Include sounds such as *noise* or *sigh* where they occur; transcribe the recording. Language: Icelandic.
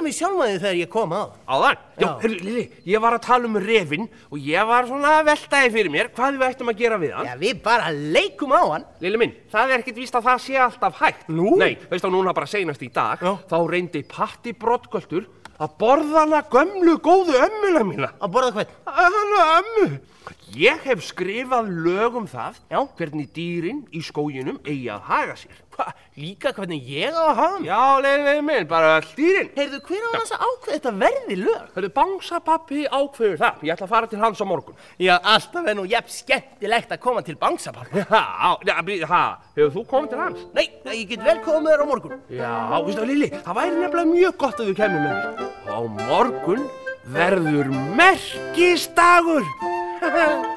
segja mér sjálf að þið þegar ég kom að. Áðan? Já, heyrðu, Lili, ég var að tala um refin og ég var svona að veltaði fyrir mér hvað við ættum að gera við hann. Já, við bara leikum á hann. Lili minn, það er ekkert víst að það sé alltaf hægt. Nú? Nei, veist þá núna bara seinast í dag, Já. þá reyndi Patti Brottgöldur að borða hana gömlu góðu ömmuna mína. Að borða hvern? Hana ömmu. Ég hef skrifað lög um það, Já. hvernig dýrin í skóginum eigi að haga sér. Hva, líka hvernig ég á að hafa hann? Já, Lili minn, bara öll dýrin. Heyrðu, hver á þess að ákveða þetta verði lög? Hörðu, bangsapappi ákveður það. Ég ætla að fara til hans á morgun. Já, alltaf er nú jafn skemmtilegt að koma til bangsapappa. Já, ha, hefur þú komið til hans? Nei, ég get vel komið þér á morgun. Já, veistu, Lili, það væri nefnilega mjög gott að þú kemur með mér. Á morgun verður merkistagur. *laughs*